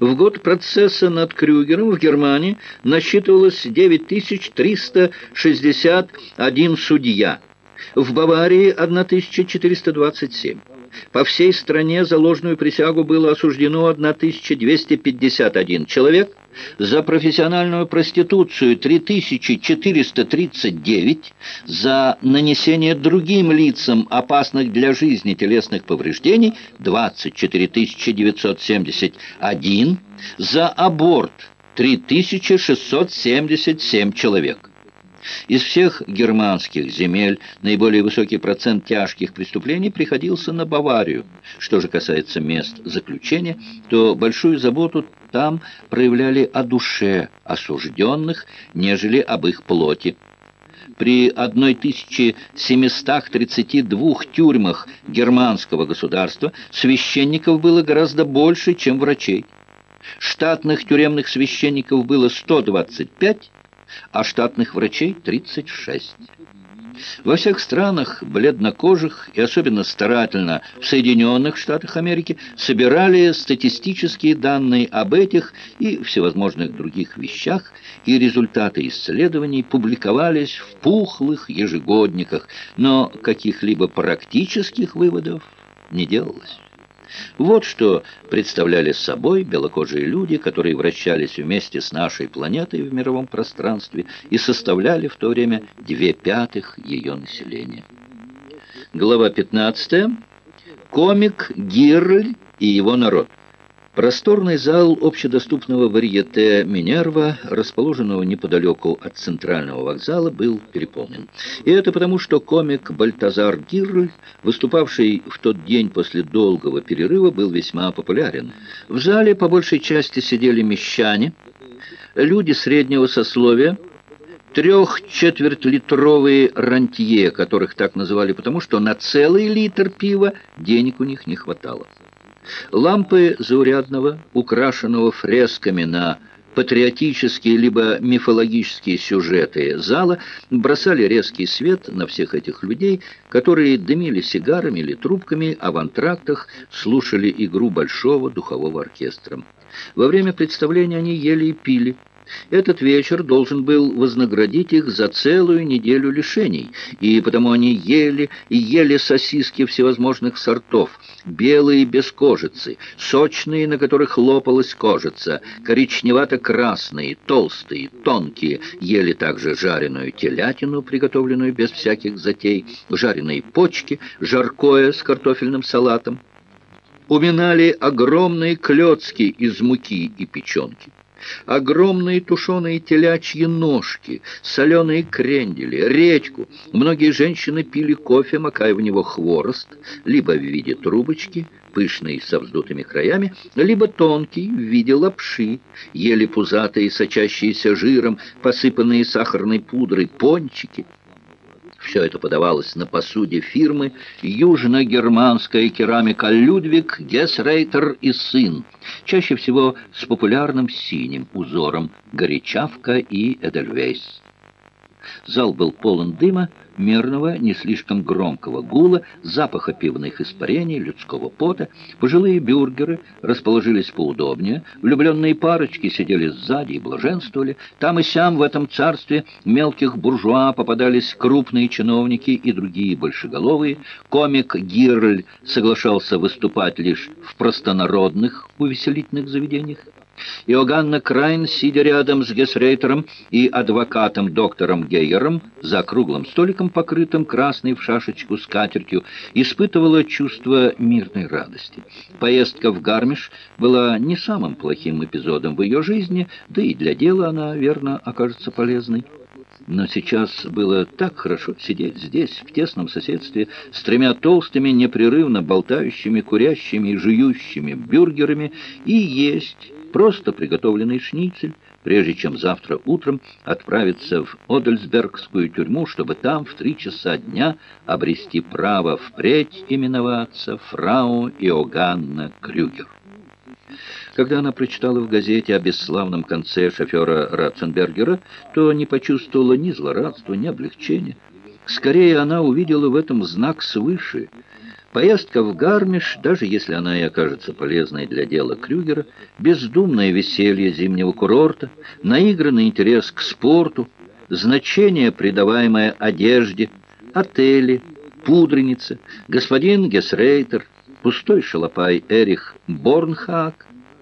В год процесса над Крюгером в Германии насчитывалось 9361 судья, в Баварии 1427. По всей стране за ложную присягу было осуждено 1251 человек, за профессиональную проституцию 3439, за нанесение другим лицам опасных для жизни телесных повреждений 24 971, за аборт 3677 человек. Из всех германских земель наиболее высокий процент тяжких преступлений приходился на Баварию. Что же касается мест заключения, то большую заботу там проявляли о душе осужденных, нежели об их плоти. При 1732 тюрьмах германского государства священников было гораздо больше, чем врачей. Штатных тюремных священников было 125, а штатных врачей 36. Во всех странах бледнокожих и особенно старательно в Соединенных Штатах Америки собирали статистические данные об этих и всевозможных других вещах, и результаты исследований публиковались в пухлых ежегодниках, но каких-либо практических выводов не делалось. Вот что представляли собой белокожие люди, которые вращались вместе с нашей планетой в мировом пространстве и составляли в то время две пятых ее населения. Глава 15. Комик Гирль и его народ. Просторный зал общедоступного варьете Минерва, расположенного неподалеку от центрального вокзала, был переполнен. И это потому, что комик Бальтазар Гирль, выступавший в тот день после долгого перерыва, был весьма популярен. В зале по большей части сидели мещане, люди среднего сословия, трех-четвертьлитровые рантье, которых так называли потому, что на целый литр пива денег у них не хватало. Лампы заурядного, украшенного фресками на патриотические либо мифологические сюжеты зала бросали резкий свет на всех этих людей, которые дымили сигарами или трубками, а в антрактах слушали игру большого духового оркестра. Во время представления они ели и пили, этот вечер должен был вознаградить их за целую неделю лишений, и потому они ели и ели сосиски всевозможных сортов, белые без кожицы, сочные, на которых лопалась кожица, коричневато-красные, толстые, тонкие, ели также жареную телятину, приготовленную без всяких затей, жареные почки, жаркое с картофельным салатом. Уминали огромные клетки из муки и печенки. Огромные тушеные телячьи ножки, соленые крендели, редьку. Многие женщины пили кофе, макая в него хворост, либо в виде трубочки, пышный со вздутыми краями, либо тонкий в виде лапши, ели пузатые, сочащиеся жиром, посыпанные сахарной пудрой пончики. Все это подавалось на посуде фирмы «Южно-германская керамика Людвиг, Гесрейтер и сын», чаще всего с популярным синим узором «Горячавка» и «Эдельвейс». Зал был полон дыма, мерного, не слишком громкого гула, запаха пивных испарений, людского пота. Пожилые бюргеры расположились поудобнее, влюбленные парочки сидели сзади и блаженствовали. Там и сям в этом царстве мелких буржуа попадались крупные чиновники и другие большеголовые. Комик Гирль соглашался выступать лишь в простонародных увеселительных заведениях. Иоганна Крайн, сидя рядом с Гесрейтером и адвокатом доктором Гейером за круглым столиком, покрытым красной в шашечку скатертью, испытывала чувство мирной радости. Поездка в Гармиш была не самым плохим эпизодом в ее жизни, да и для дела она, верно, окажется полезной. Но сейчас было так хорошо сидеть здесь, в тесном соседстве, с тремя толстыми, непрерывно болтающими, курящими и жующими бюргерами, и есть просто приготовленный шницель, прежде чем завтра утром отправиться в Одельсбергскую тюрьму, чтобы там в три часа дня обрести право впредь именоваться фрау Иоганна Крюгер. Когда она прочитала в газете о бесславном конце шофера Ратценбергера, то не почувствовала ни злорадства, ни облегчения. Скорее, она увидела в этом знак свыше — Поездка в Гармиш, даже если она и окажется полезной для дела Крюгера, бездумное веселье зимнего курорта, наигранный интерес к спорту, значение, придаваемое одежде, отели, пудренице, господин Гесрейтер, пустой шалопай Эрих Борнхак,